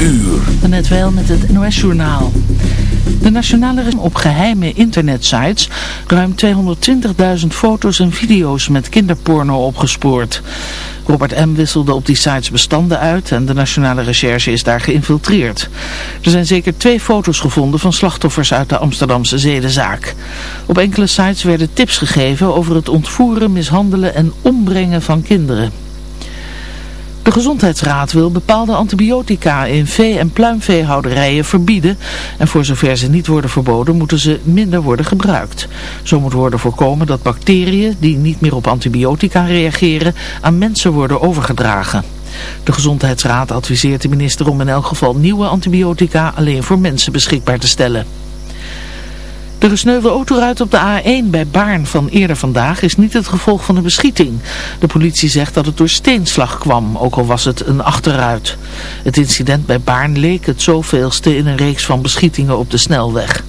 Uur. Net wel met het NOS-journaal. De nationale op geheime internetsites ruim 220.000 foto's en video's met kinderporno opgespoord. Robert M. wisselde op die sites bestanden uit en de nationale recherche is daar geïnfiltreerd. Er zijn zeker twee foto's gevonden van slachtoffers uit de Amsterdamse zedenzaak. Op enkele sites werden tips gegeven over het ontvoeren, mishandelen en ombrengen van kinderen. De Gezondheidsraad wil bepaalde antibiotica in vee- en pluimveehouderijen verbieden en voor zover ze niet worden verboden moeten ze minder worden gebruikt. Zo moet worden voorkomen dat bacteriën die niet meer op antibiotica reageren aan mensen worden overgedragen. De Gezondheidsraad adviseert de minister om in elk geval nieuwe antibiotica alleen voor mensen beschikbaar te stellen. De gesneuvelde autoruit op de A1 bij Baarn van eerder vandaag is niet het gevolg van een beschieting. De politie zegt dat het door steenslag kwam, ook al was het een achteruit. Het incident bij Baarn leek het zoveelste in een reeks van beschietingen op de snelweg.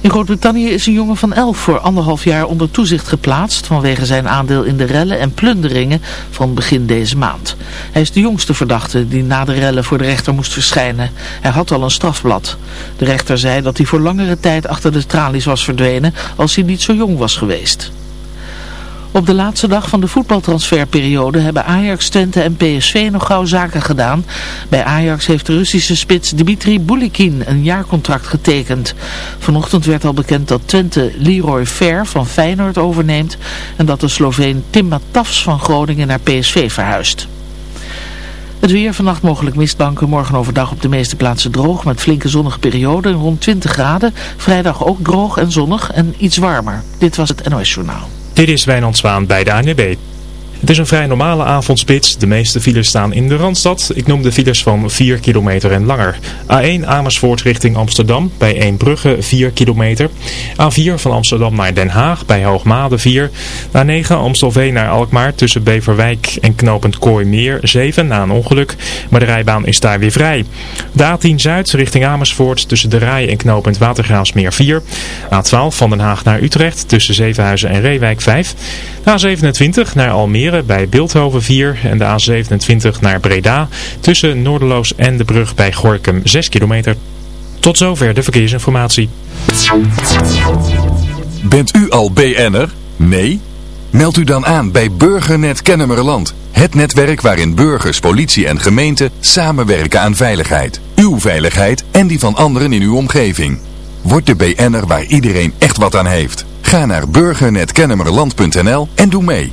In Groot-Brittannië is een jongen van 11 voor anderhalf jaar onder toezicht geplaatst vanwege zijn aandeel in de rellen en plunderingen van begin deze maand. Hij is de jongste verdachte die na de rellen voor de rechter moest verschijnen. Hij had al een strafblad. De rechter zei dat hij voor langere tijd achter de tralies was verdwenen als hij niet zo jong was geweest. Op de laatste dag van de voetbaltransferperiode hebben Ajax, Twente en PSV nog gauw zaken gedaan. Bij Ajax heeft de Russische spits Dmitri Bulikin een jaarcontract getekend. Vanochtend werd al bekend dat Twente Leroy Fair van Feyenoord overneemt en dat de Sloveen Tim Matafs van Groningen naar PSV verhuist. Het weer, vannacht mogelijk mistbanken, morgen overdag op de meeste plaatsen droog met flinke zonnige perioden rond 20 graden. Vrijdag ook droog en zonnig en iets warmer. Dit was het NOS Journaal. Dit is Wijnand bij de ANWB. Het is een vrij normale avondspits. De meeste files staan in de Randstad. Ik noem de files van 4 kilometer en langer. A1 Amersfoort richting Amsterdam bij 1 Brugge 4 kilometer. A4 van Amsterdam naar Den Haag bij Hoogmade 4. A9 Amstelveen naar Alkmaar tussen Beverwijk en Kooi meer 7 na een ongeluk. Maar de rijbaan is daar weer vrij. A10 Zuid richting Amersfoort tussen de Rij en Knopend Watergraafsmeer 4. A12 van Den Haag naar Utrecht tussen Zevenhuizen en Reewijk 5. A27 naar Almere bij Beeldhoven 4 en de A27 naar Breda. Tussen Noorderloos en de brug bij Gorkum 6 kilometer. Tot zover de verkeersinformatie. Bent u al BN'er? Nee? Meld u dan aan bij Burgernet Kennemerland. Het netwerk waarin burgers, politie en gemeente samenwerken aan veiligheid. Uw veiligheid en die van anderen in uw omgeving. Word de BN'er waar iedereen echt wat aan heeft. Ga naar burgernetkennemerland.nl en doe mee.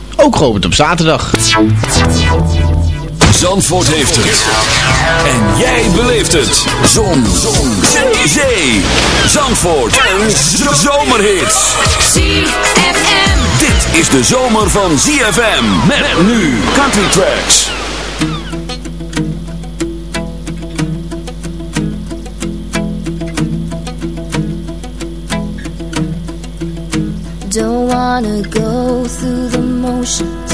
ook gewoon op zaterdag. Zandvoort heeft het. En jij beleeft het. Zon. Zon. Zee. Zandvoort. En zomerhits. ZFM. Dit is de zomer van ZFM. Met nu Country Tracks. Don't wanna go through emotions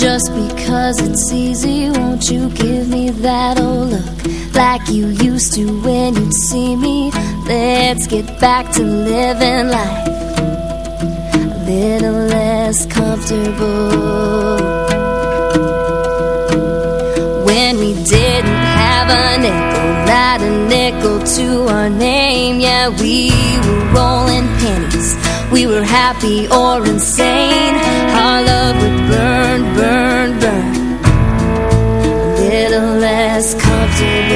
just because it's easy won't you give me that old look like you used to when you'd see me let's get back to living life a little less comfortable when we didn't have a nickel not a nickel to our name yeah we were rolling pennies we were happy or insane Our love would burn, burn, burn A little less comfortable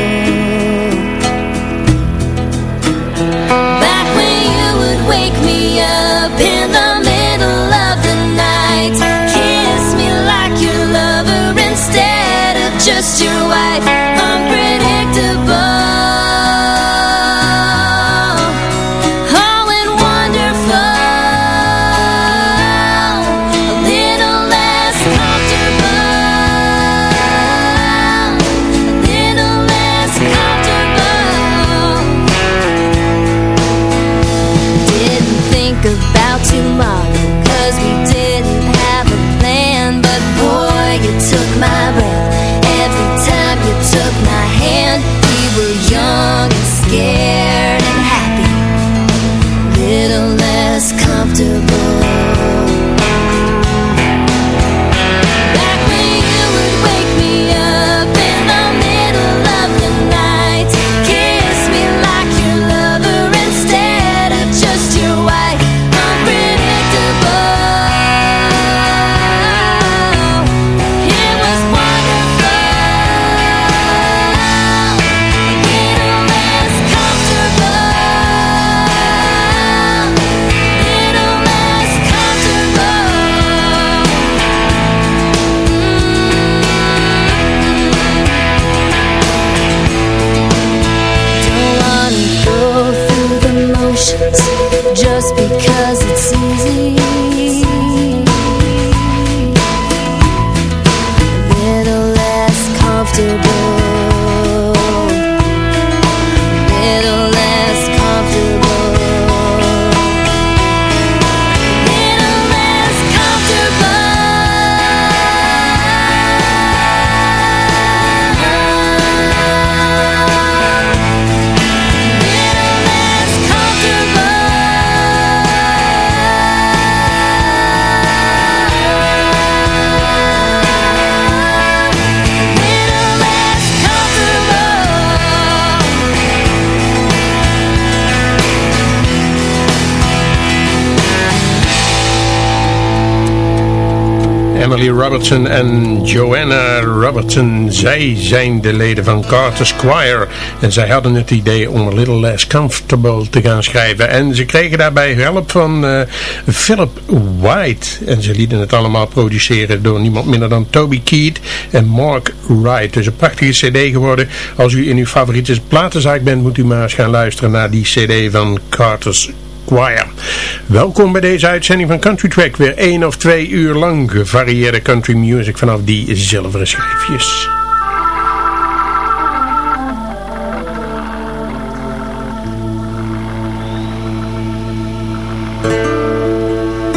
Robertson en Joanna Robertson. Zij zijn de leden van Carter's Choir. En zij hadden het idee om A Little Less Comfortable te gaan schrijven. En ze kregen daarbij hulp van eh, Philip White. En ze lieten het allemaal produceren door niemand minder dan Toby Keat en Mark Wright. Dus een prachtige cd geworden. Als u in uw favoriete platenzaak bent, moet u maar eens gaan luisteren naar die cd van Carter's Choir. Welkom bij deze uitzending van Country Track. Weer één of twee uur lang gevarieerde country music vanaf die zilveren schijfjes.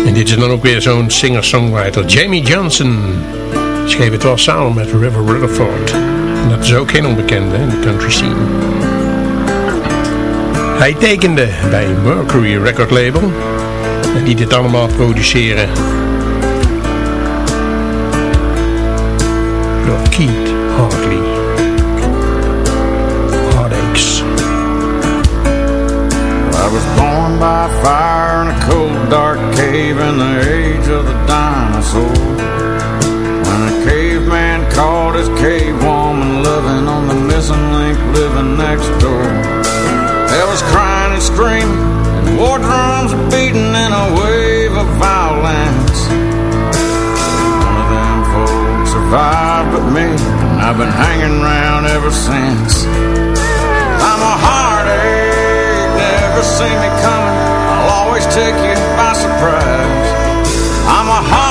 En dit is dan ook weer zo'n singer-songwriter. Jamie Johnson schreef het wel samen met River Rutherford. En dat is ook geen onbekende in de country scene. Hij tekende bij Mercury Record Label, die dit allemaal produceren. Door Keith Hartley. Heartaches. I was born by fire in a cold dark cave in the age of the dinosaur When a caveman called his cave woman loving on the missing link living next door. is crying and screaming, and war drums are beating in a wave of violence. One of them folks survived but me, and I've been hanging around ever since. I'm a heartache, never see me coming. I'll always take you by surprise. I'm a heartache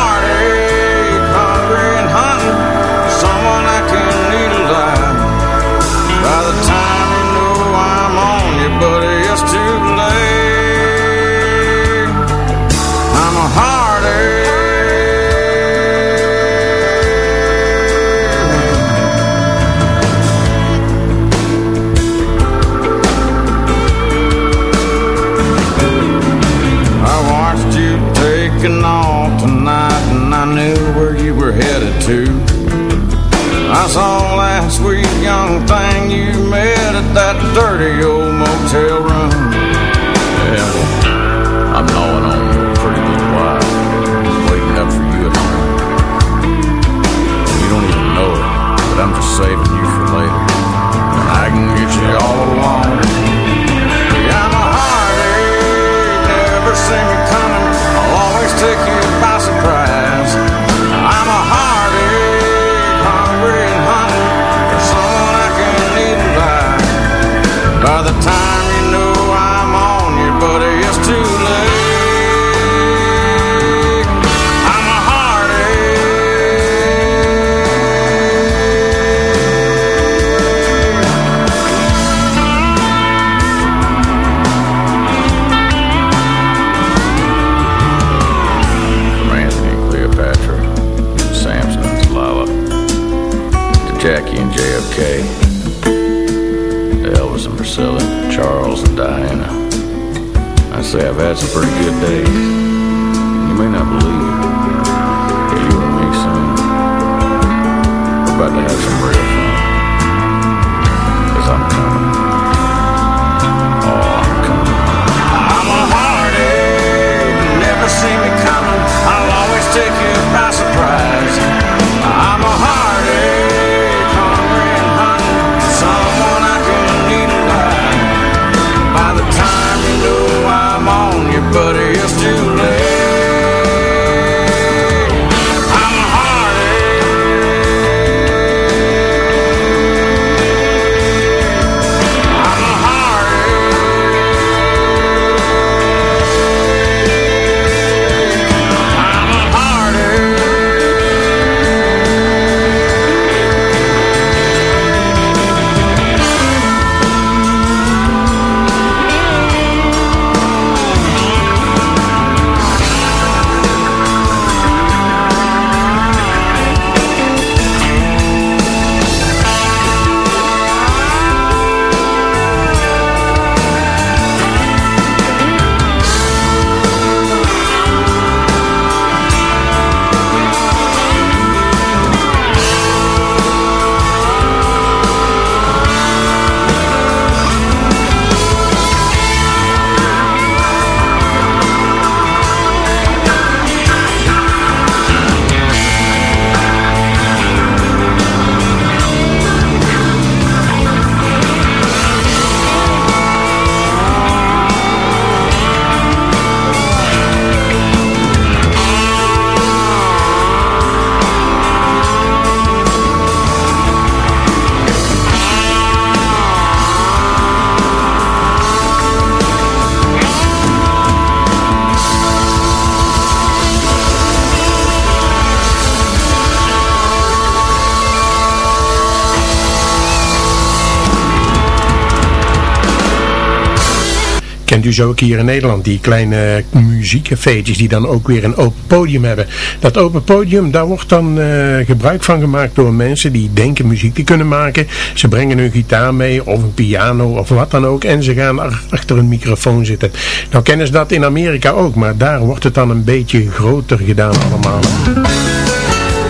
dus ook hier in Nederland die kleine muziekcafeetjes die dan ook weer een open podium hebben. Dat open podium, daar wordt dan eh, gebruik van gemaakt door mensen die denken muziek te kunnen maken. Ze brengen hun gitaar mee of een piano of wat dan ook en ze gaan achter een microfoon zitten. Nou kennen ze dat in Amerika ook, maar daar wordt het dan een beetje groter gedaan allemaal.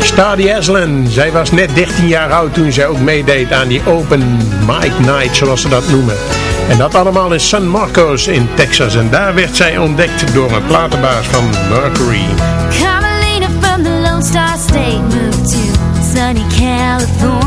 Stadi Aslan, zij was net 13 jaar oud toen zij ook meedeed aan die Open Mic Night, zoals ze dat noemen. En dat allemaal in San Marcos in Texas. En daar werd zij ontdekt door een platenbaas van Mercury. Carolina from the Lone Star State moved to sunny California.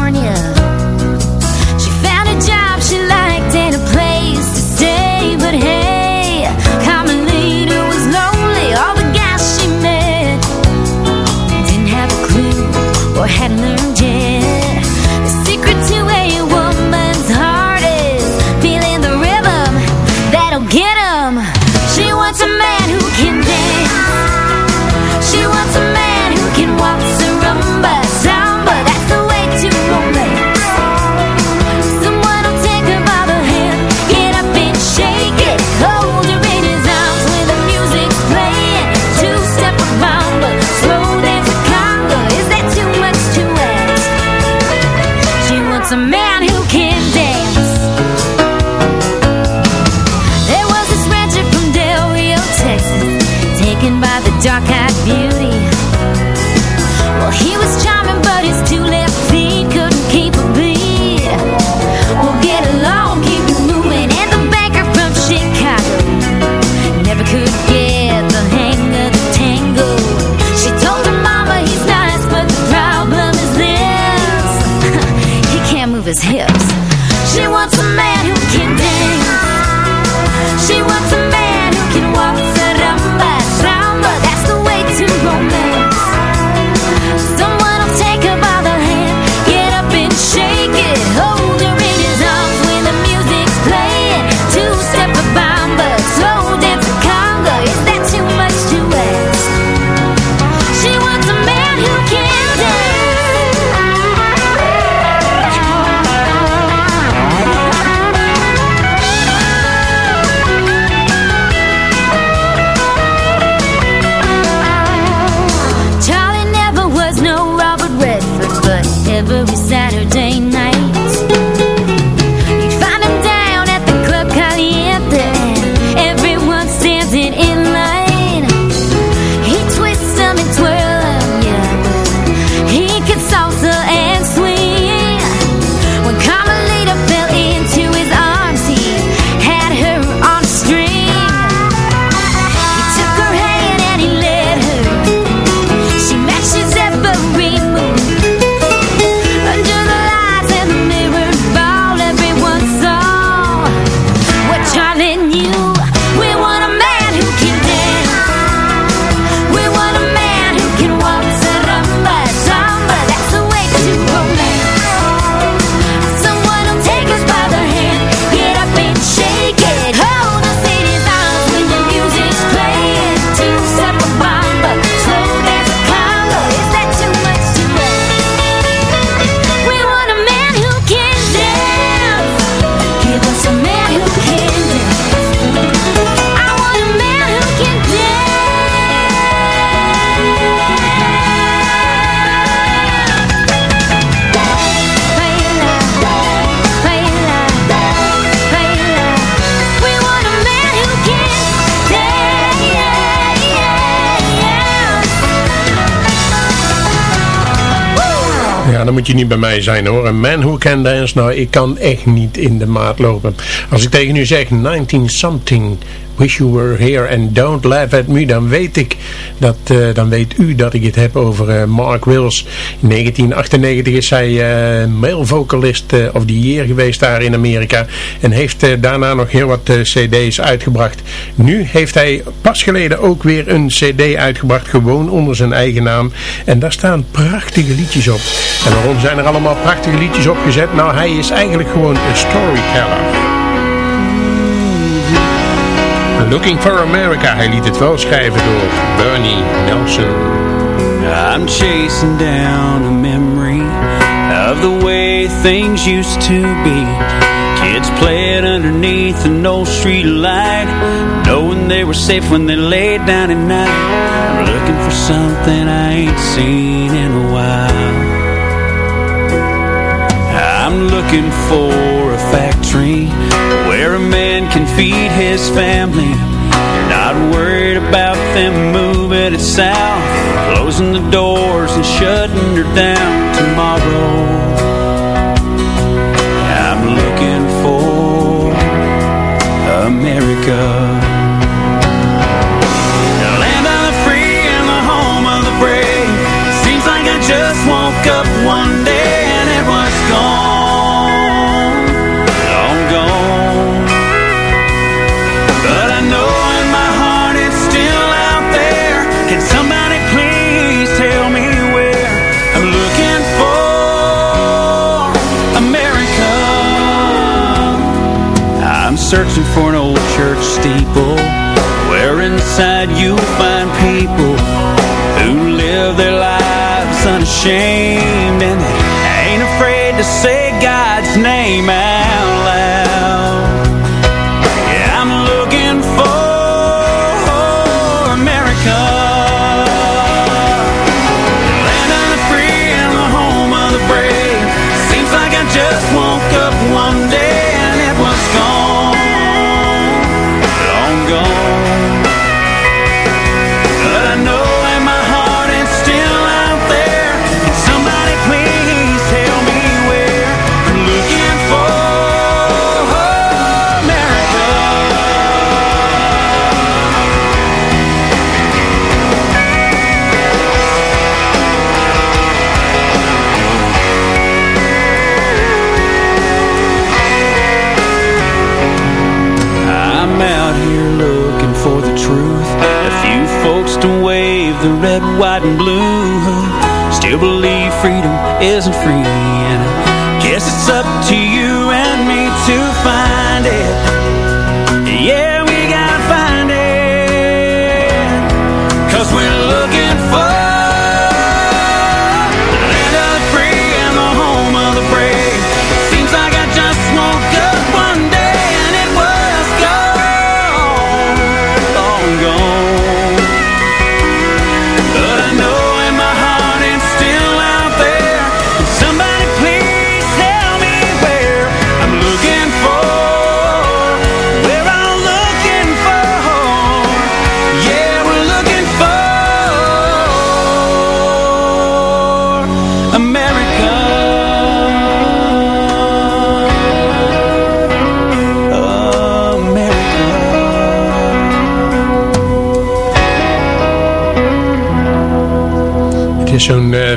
Ja, dan moet je niet bij mij zijn hoor. Een man who can dance, nou ik kan echt niet in de maat lopen. Als ik tegen u zeg 19 something Wish You Were Here en Don't Laugh At Me, dan weet ik dat, eh, dan weet u dat ik het heb over eh, Mark Wills. In 1998 is hij uh, male vocalist of the year geweest daar in Amerika en heeft daarna nog heel wat cd's uitgebracht. Nu heeft hij pas geleden ook weer een cd uitgebracht, gewoon onder zijn eigen naam en daar staan prachtige liedjes op. En waarom zijn er allemaal prachtige liedjes opgezet? Nou, hij is eigenlijk gewoon een storyteller. Looking for America. Hij liet het wel schrijven door Bernie Nelson. I'm chasing down a memory of the way things used to be. Kids played underneath an old street light, knowing they were safe when they laid down at night. I'm looking for something I ain't seen in a while. I'm looking for a factory where a man can feed his family. You're not worried about them moving it south, closing the doors and shutting her down tomorrow. I'm looking for America. searching for an old church steeple Where inside you'll find people Who live their lives unashamed And ain't afraid to say God's name white and blue Still believe freedom isn't free And I guess it's up to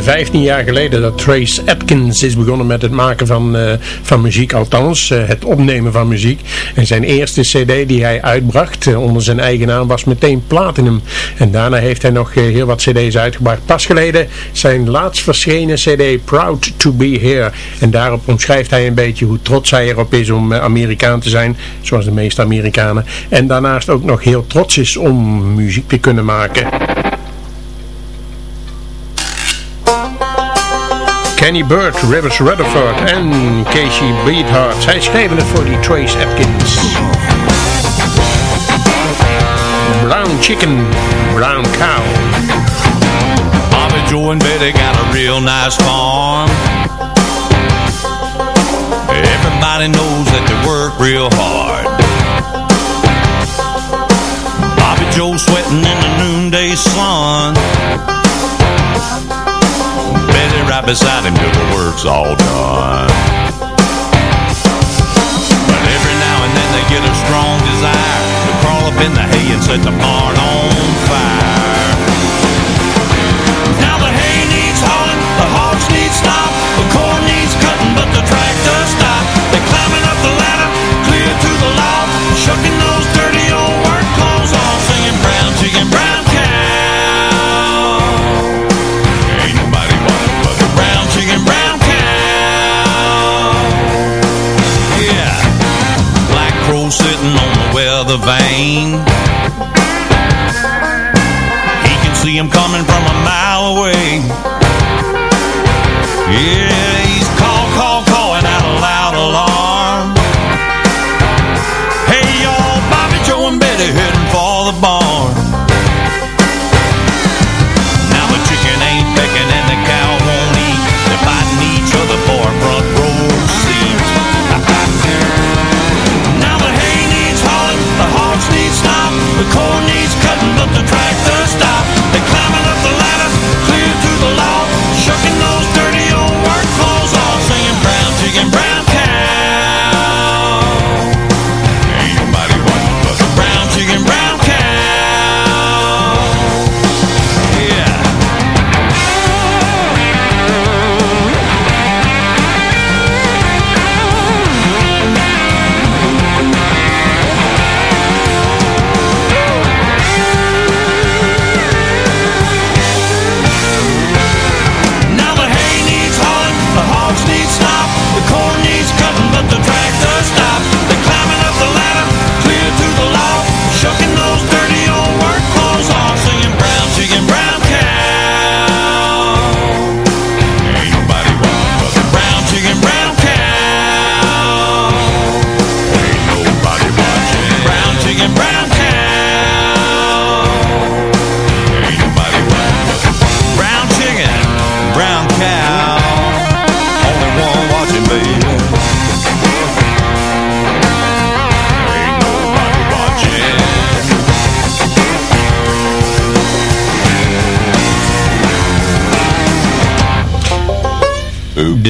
15 jaar geleden dat Trace Atkins is begonnen met het maken van, eh, van muziek, althans eh, het opnemen van muziek. En zijn eerste cd die hij uitbracht eh, onder zijn eigen naam was meteen Platinum. En daarna heeft hij nog heel wat cd's uitgebracht. Pas geleden zijn laatst verschenen cd Proud To Be Here. En daarop omschrijft hij een beetje hoe trots hij erop is om Amerikaan te zijn, zoals de meeste Amerikanen. En daarnaast ook nog heel trots is om muziek te kunnen maken. Kenny Bird, Rivers Rutherford en Casey Beathard. Zij schreven het voor die Trace Atkins. Brown chicken, brown cow. Bobby, Joe and Betty got a real nice farm. Everybody knows that they work real hard. Bobby Joe sweating in the noonday sun. Betty right beside him till the work's all done. But every now and then they get a strong desire to crawl up in the hay and set the barn on fire. Now the hay needs hauling, the hogs need stop, the corn needs cutting, but the tractor stops.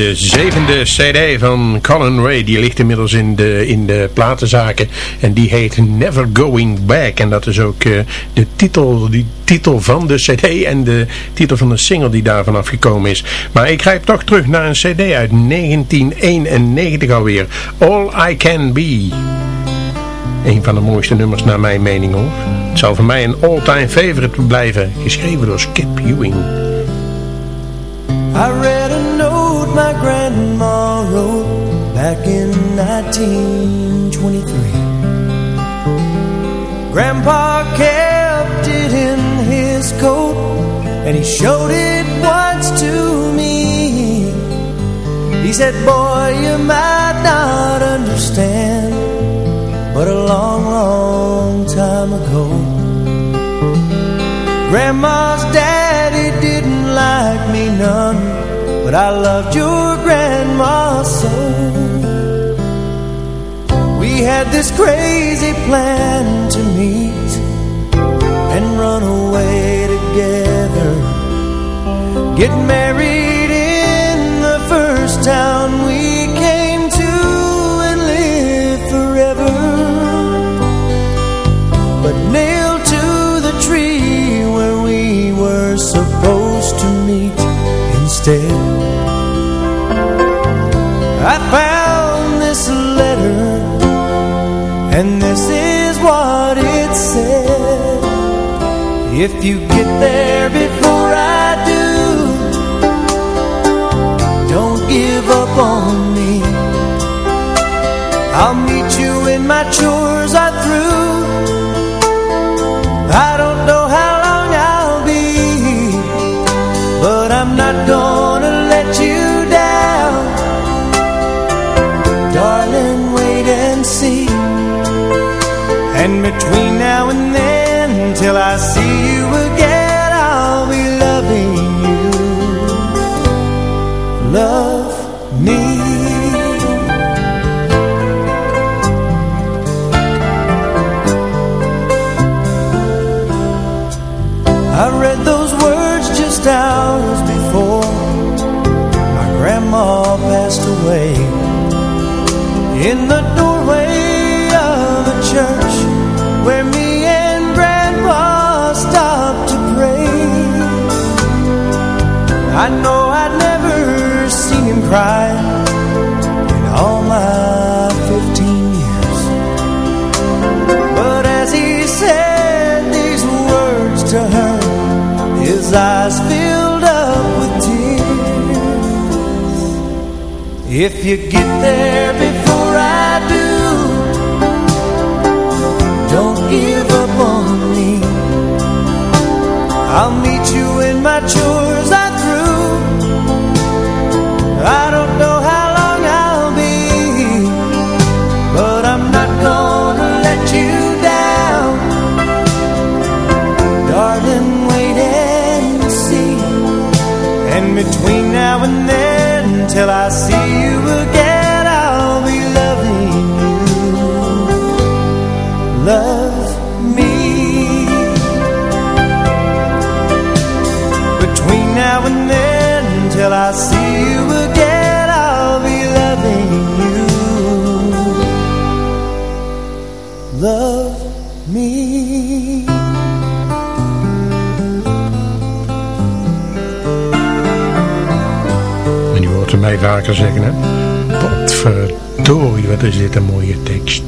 de zevende cd van Colin Ray. Die ligt inmiddels in de, in de platenzaken. En die heet Never Going Back. En dat is ook eh, de titel, die titel van de cd en de titel van de single die daarvan afgekomen is. Maar ik grijp toch terug naar een cd uit 1991 alweer. All I Can Be. Een van de mooiste nummers naar mijn mening hoor. Het zal voor mij een all-time favorite blijven. Geschreven door Skip Ewing. I read back in 1923. Grandpa kept it in his coat, and he showed it once to me. He said, boy, you might not understand, but a long, long time ago. Grandma's daddy didn't like me none, but I loved your grandma so had this crazy plan to meet and run away together, get married If you get there before I do Don't give up on me I'll meet you in my church If you get there before I do Don't give up on me I'll meet you when my chores are through I don't know how long I'll be But I'm not gonna let you down Darling, wait and see And between now and then till I see you again. vaker zeggen, hè. Potverdorie, wat is dit een mooie tekst.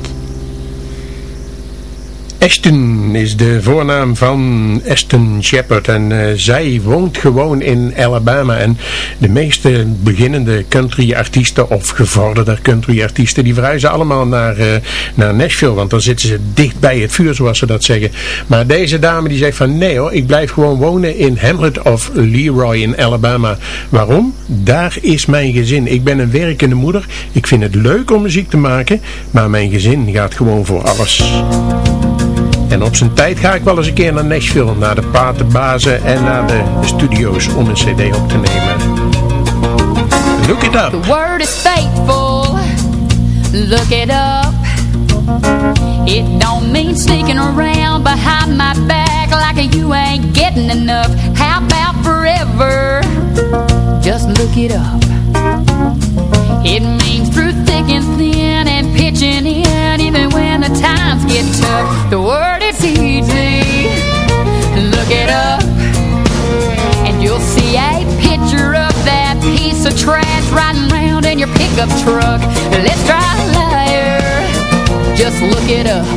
Ashton is de voornaam van Ashton Shepard en eh, zij woont gewoon in Alabama en de meeste beginnende country artiesten of gevorderde country artiesten die verhuizen allemaal naar, eh, naar Nashville, want dan zitten ze dicht bij het vuur zoals ze dat zeggen. Maar deze dame die zegt van nee hoor, ik blijf gewoon wonen in Hamlet of Leroy in Alabama. Waarom? Daar is mijn gezin. Ik ben een werkende moeder, ik vind het leuk om muziek te maken, maar mijn gezin gaat gewoon voor alles. En op zijn tijd ga ik wel eens een keer naar Nashville, naar de platenbazen en naar de studio's om een cd op te nemen. Look it up. The word is faithful. Look it up. It don't mean sneaking around behind my back like you ain't getting enough. How about forever? Just look it up. It means through thick and thin and pitching in even when the times get tough. CD. Look it up, and you'll see a picture of that piece of trash riding around in your pickup truck. Let's try a liar, just look it up.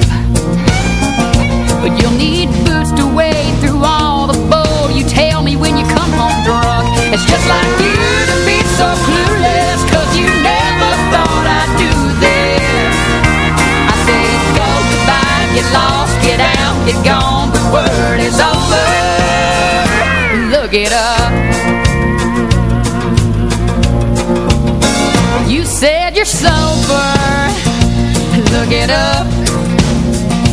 But you'll need boots to wade through all the bull you tell me when you come home drunk. It's just like you to be so clueless, cause you never thought I'd do this. I said, go goodbye, get lost is over Look it up You said you're sober Look it up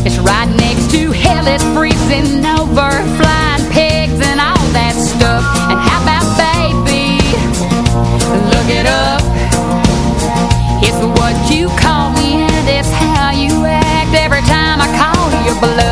It's right next to hell It's freezing over Flying pigs and all that stuff And how about baby Look it up It's what you call me And it's how you act Every time I call you below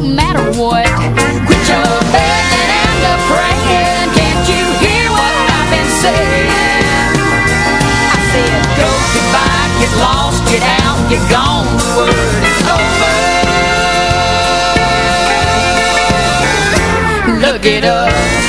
no matter what. Quit your begging and the praying. Can't you hear what I've been saying? I said, go goodbye, get lost, get out, get gone. The word is over. Look it up.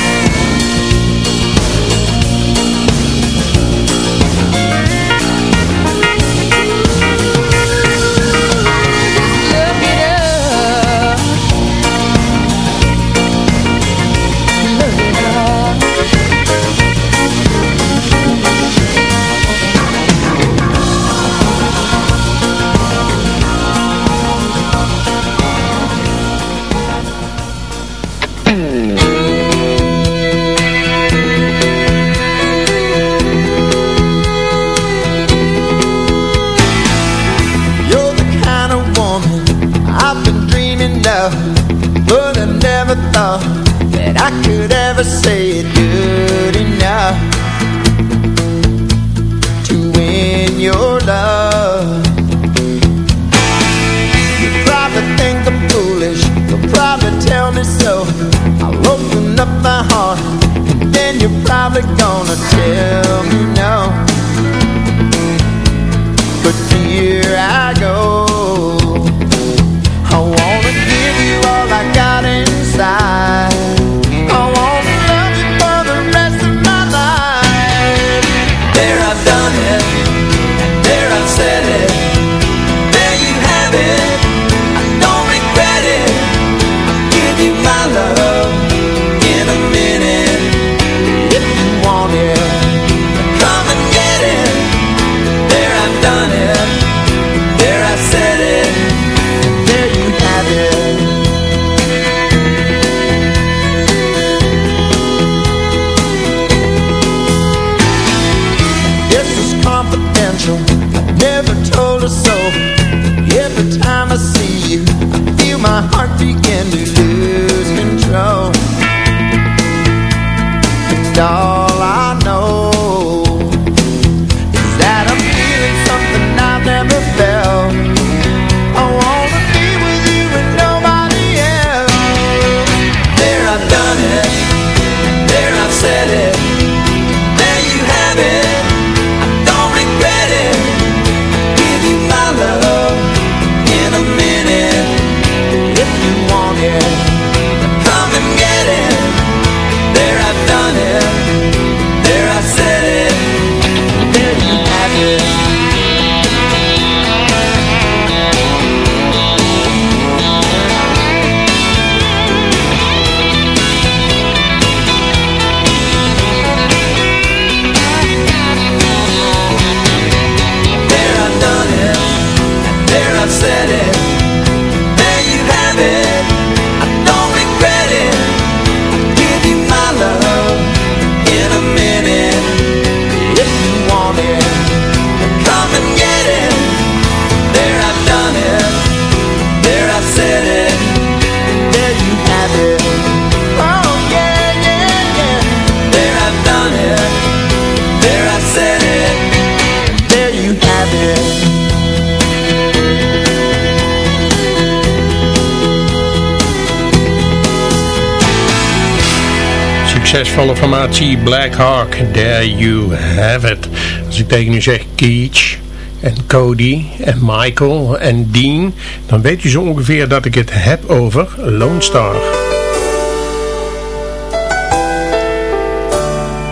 formatie Black Hawk. There you have it. Als ik tegen u zeg Keach en Cody en Michael en Dean... dan weet u zo ongeveer dat ik het heb over Lone Star.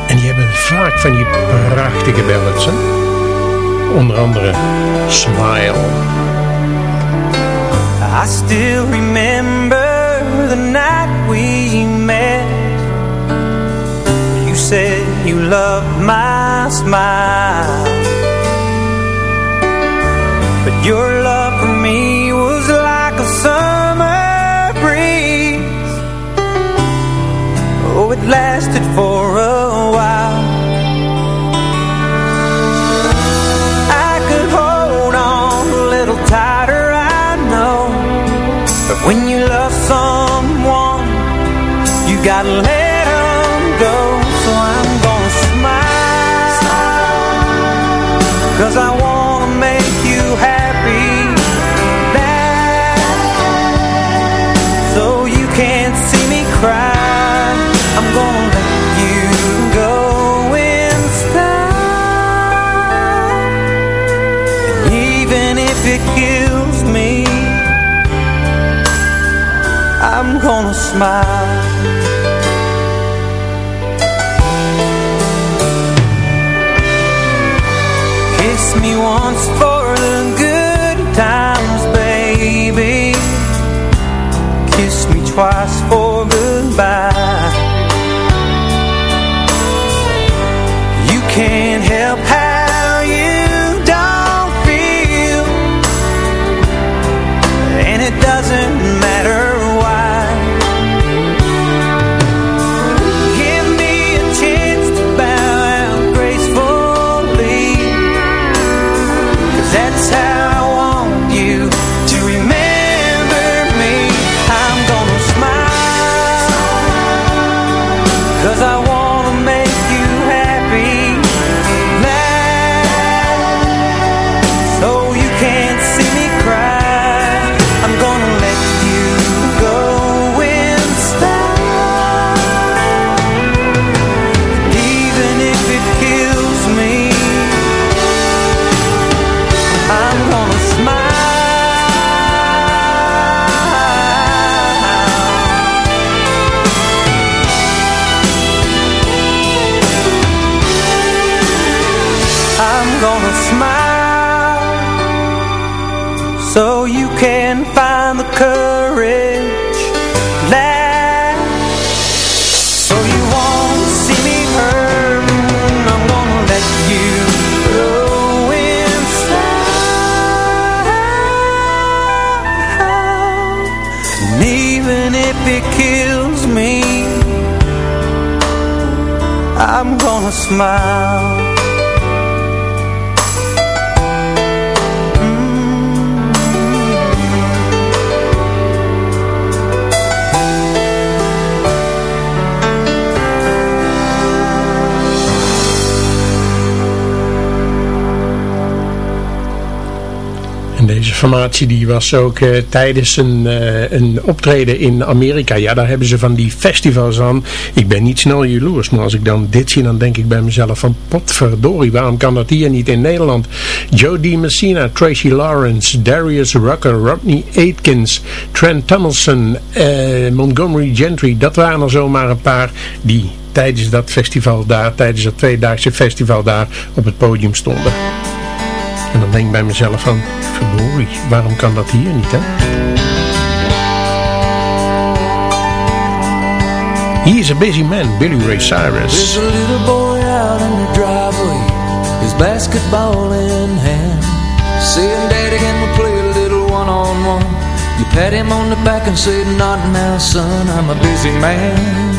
En die hebben vaak van die prachtige ballads. Hè? Onder andere Smile. I still remember the night said you loved my smile But you're smile die was ook eh, tijdens een, eh, een optreden in Amerika. Ja, daar hebben ze van die festivals aan. Ik ben niet snel jaloers, maar als ik dan dit zie, dan denk ik bij mezelf van potverdorie, waarom kan dat hier niet in Nederland? Joe D. Messina, Tracy Lawrence, Darius Rucker, Rodney Aitkins, Trent Tunnelson, eh, Montgomery Gentry. Dat waren er zomaar een paar die tijdens dat festival daar, tijdens dat tweedaagse festival daar op het podium stonden. En dan denk ik bij mezelf van, verdorie, waarom kan dat hier niet, hè? Hier is a busy man, Billy Ray Cyrus. There's a little boy out in the driveway, his basketball in hand. Saying, Daddy, can we play a little one-on-one? -on -one? You pat him on the back and say, not now, son, I'm a busy man.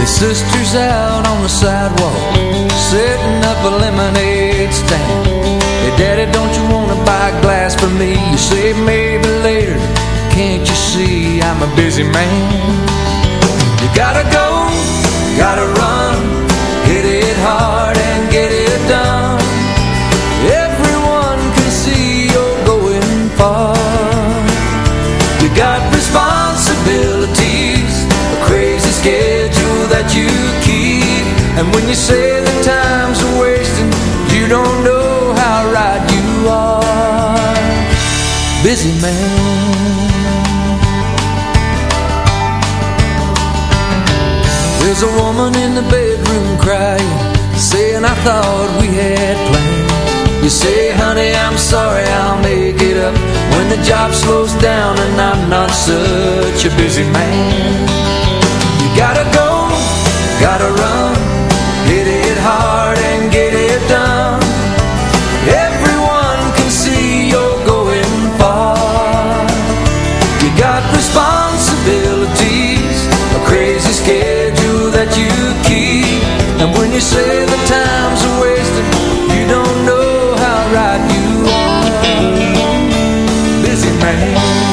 His sister's out on the sidewalk Setting up a lemonade stand Hey daddy, don't you wanna buy a glass for me? You say maybe later Can't you see I'm a busy man? You gotta go, gotta run Hit it hard and get it done And when you say that time's a wasting You don't know how right you are Busy man There's a woman in the bedroom crying Saying I thought we had plans You say, honey, I'm sorry, I'll make it up When the job slows down and I'm not such a busy man You gotta go, gotta run say the time's wasted You don't know how right you are Busy man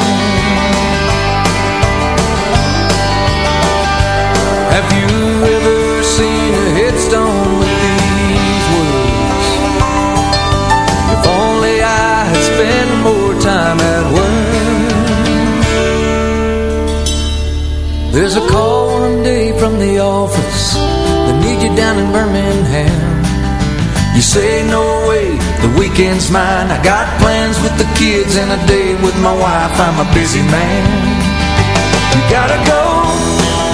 Have you ever seen a headstone with these words If only I had spent more time at work There's a call one day from the office they need you down in Birmingham You say no way, the weekend's mine I got plans with the kids and a day with my wife I'm a busy man You gotta go,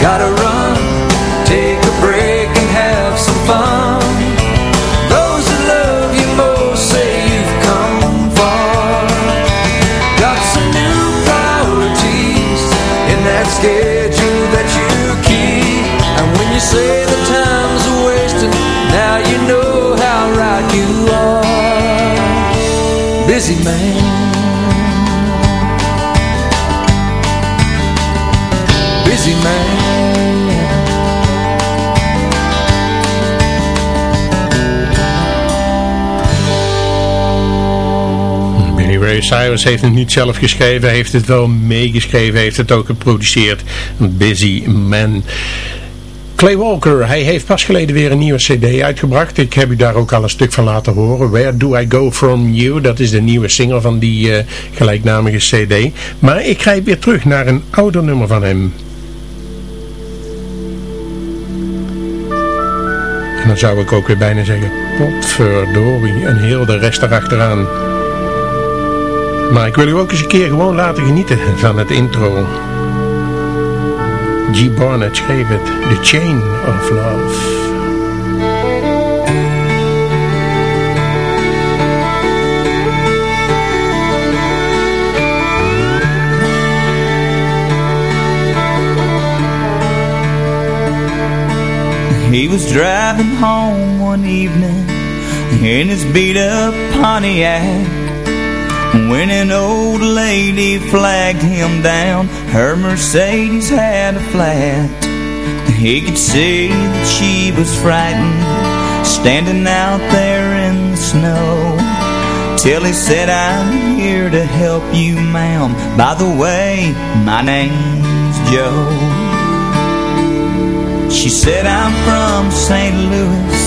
gotta run Take a break and have some fun Those that love you most say you've come far Got some new priorities In that schedule that you keep And when you say busy man Busy man hm, Ray Cyrus heeft het niet zelf geschreven, heeft het wel meegeschreven, heeft het ook geproduceerd. Busy Man. Clay Walker, hij heeft pas geleden weer een nieuwe cd uitgebracht. Ik heb u daar ook al een stuk van laten horen. Where Do I Go From You, dat is de nieuwe single van die eh, gelijknamige cd. Maar ik ga weer terug naar een ouder nummer van hem. En dan zou ik ook weer bijna zeggen, potverdorie, en heel de rest erachteraan. Maar ik wil u ook eens een keer gewoon laten genieten van het intro. G. Barnett schreef het. The Chain of Love. He was driving home one evening in his beat-up Pontiac when an old lady flagged him down Her Mercedes had a flat He could see that she was frightened Standing out there in the snow Till he said, I'm here to help you, ma'am By the way, my name's Joe She said, I'm from St. Louis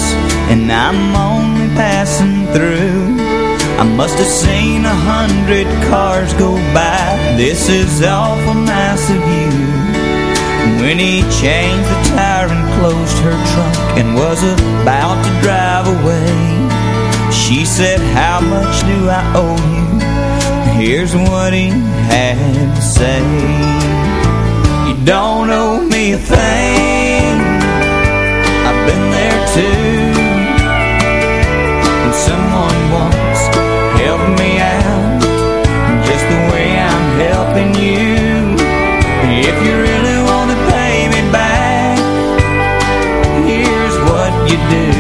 And I'm only passing through I must have seen a hundred cars go by This is awful nice of you When he changed the tire and closed her trunk And was about to drive away She said, how much do I owe you? Here's what he had to say You don't owe me a thing I've been there too When someone walked helping you If you really want to pay me back Here's what you do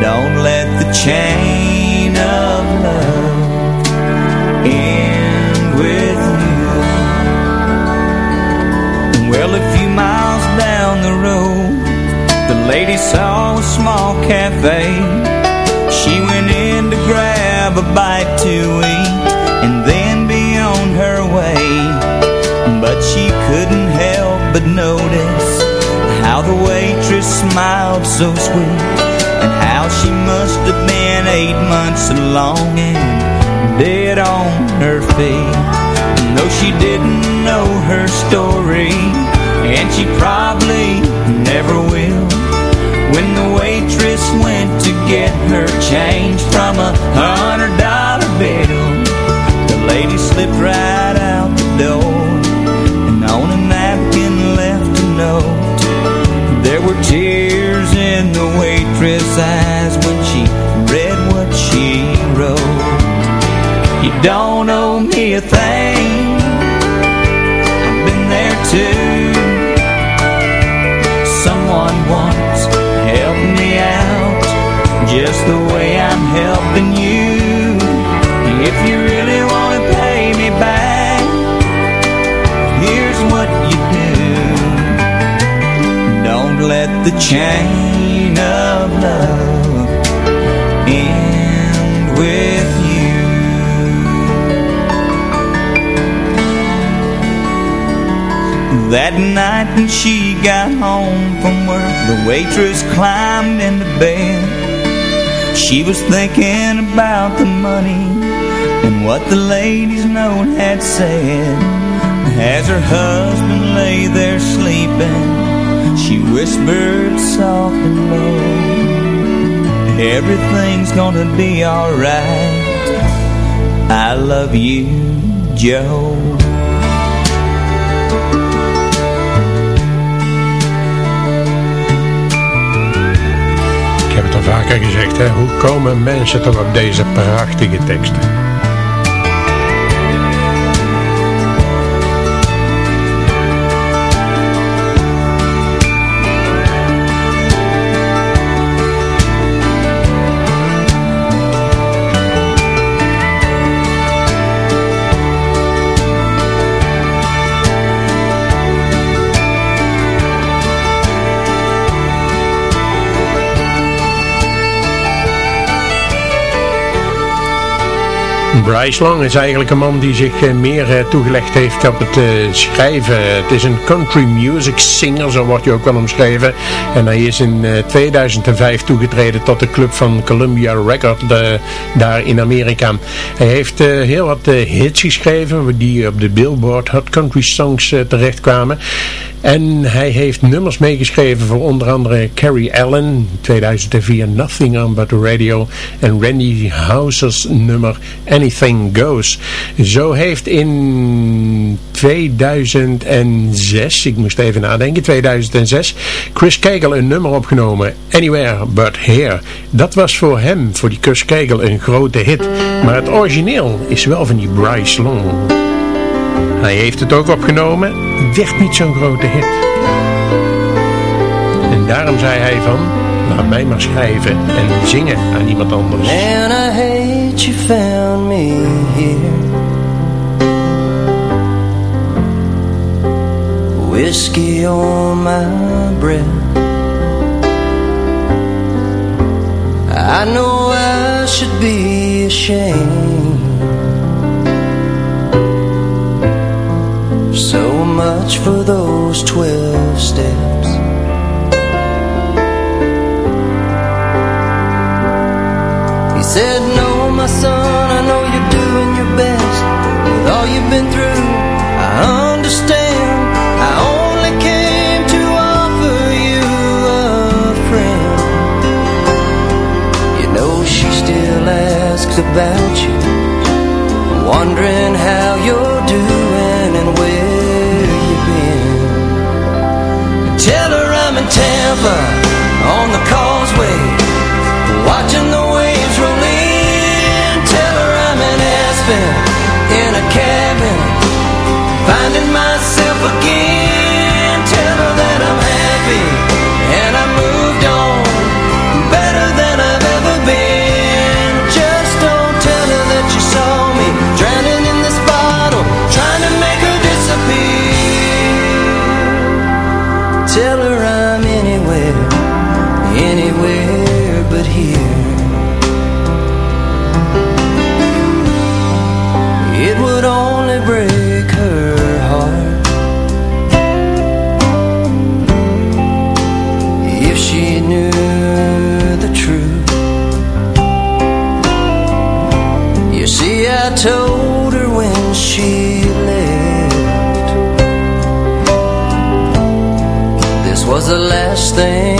Don't let the chain of love end with you Well, a few miles down the road The lady saw a small cafe She went in to grab a bite to eat And then couldn't help but notice How the waitress smiled so sweet And how she must have been eight months along And dead on her feet and though she didn't know her story And she probably never will When the waitress went to get her change From a hundred dollar bill The lady slipped right out the door tears in the waitress eyes when she read what she wrote. You don't owe me a thing. I've been there too. Someone once helped me out just the way I'm helping you. If you really want to pay me back, here's what let the chain of love end with you. That night when she got home from work, the waitress climbed into bed. She was thinking about the money and what the lady's note had said. As her husband lay there sleeping She whispers soft Everything's gonna be alright I love you, Joe Ik heb het al vaker gezegd, hè? hoe komen mensen toch op deze prachtige teksten? Bryce Long is eigenlijk een man die zich eh, meer eh, toegelegd heeft op het eh, schrijven. Het is een country music singer, zo wordt hij ook wel omschreven. En hij is in 2005 toegetreden tot de club van Columbia Record daar in Amerika. Hij heeft heel wat hits geschreven die op de Billboard Hot Country Songs terechtkwamen. En hij heeft nummers meegeschreven voor onder andere Carrie Allen, 2004 Nothing On But The Radio en Randy Houser's nummer Anything Goes. Zo heeft in 2006, ik moest even nadenken, 2006, Chris Kegel een nummer opgenomen, Anywhere But Here. Dat was voor hem, voor die Chris Kegel, een grote hit. Maar het origineel is wel van die Bryce Long. Hij heeft het ook opgenomen werd niet zo'n grote hit. En daarom zei hij van, laat mij maar schrijven en zingen aan iemand anders. And I hate you found me here. Whiskey on my breath. I know I should be ashamed. So much for those twelve steps He said, no, my son, I know you're doing your best With all you've been through, I understand I only came to offer you a friend You know she still asks about you Wondering how Lula. the last thing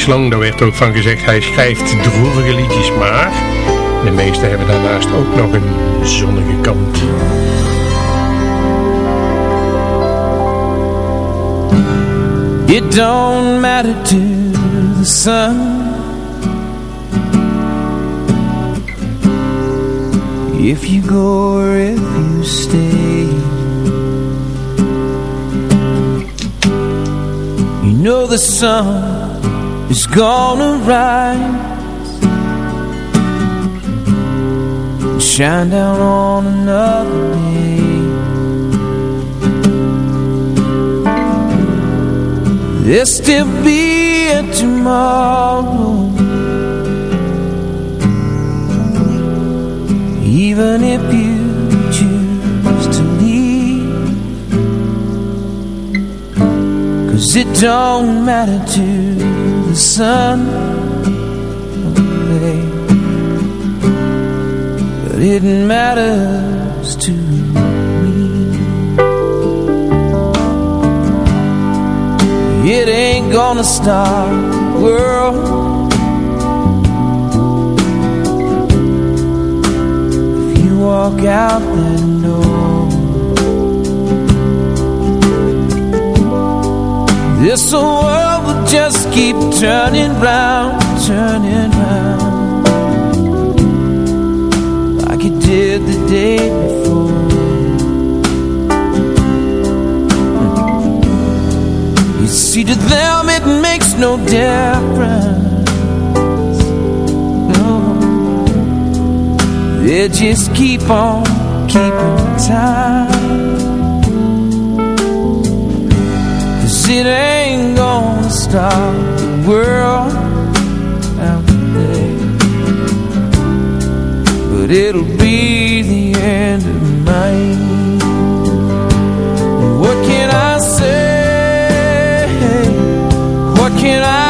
is lang, daar werd ook van gezegd. Hij schrijft droevige liedjes, maar de meesten hebben daarnaast ook nog een zonnige kant. It don't matter to the sun If you go if you stay You know the sun is gonna rise and Shine down on another day There'll still be a tomorrow Even if you choose to leave Cause it don't matter to the sun away But it matters to me It ain't gonna stop the world If you walk out that door This world just keep turning round, turning round Like it did the day before You see to them it makes no difference No They just keep on keeping time it ain't gonna stop the world out there. But it'll be the end of mine. What can I say? What can I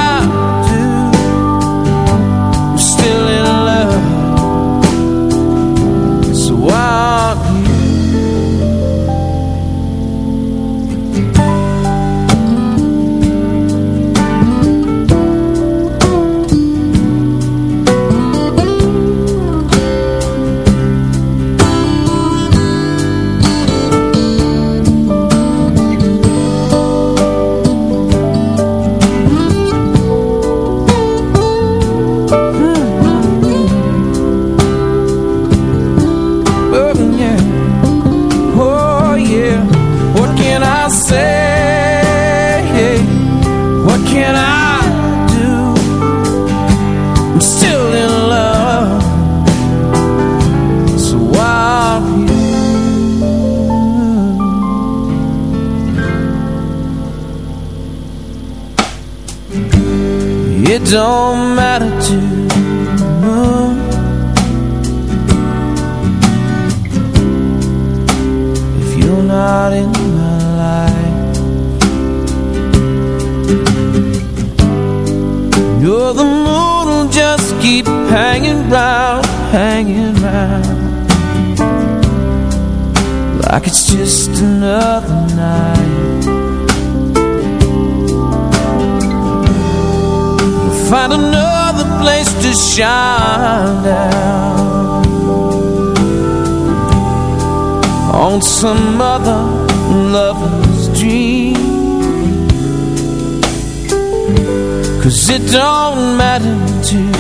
it don't matter too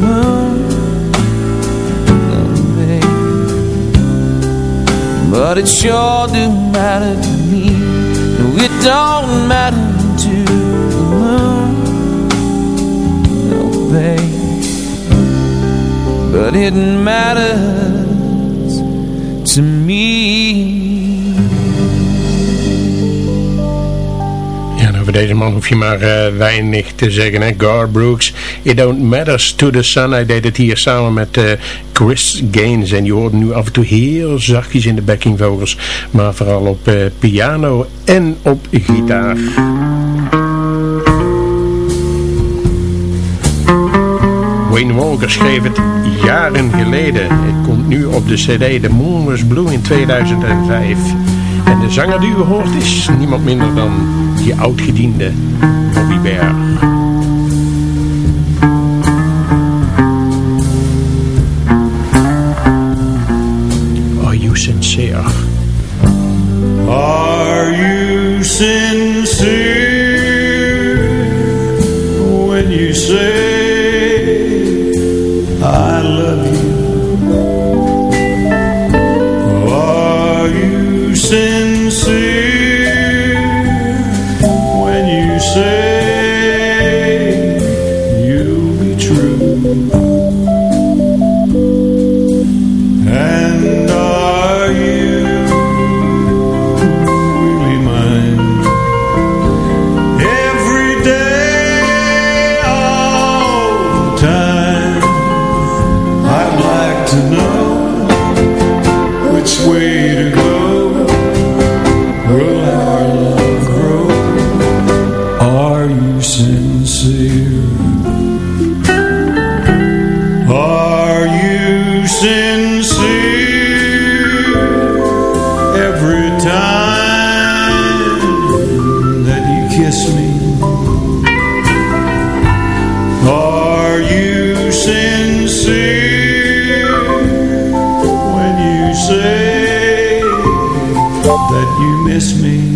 much But it sure do matter to me No, it don't matter the moon, No, babe But it matters to me over deze man hoef je maar eh, weinig te zeggen. Hè? Gar Brooks, It Don't matter to the Sun. Hij deed het hier samen met eh, Chris Gaines. En je hoort nu af en toe heel zachtjes in de backing vocals, Maar vooral op eh, piano en op gitaar. Wayne Walker schreef het jaren geleden. Het komt nu op de cd The Moon Was Blue in 2005. En de zanger die u hoort is niemand minder dan je oudgediende Bobby you sincere? Are you sincere when you say? you miss me.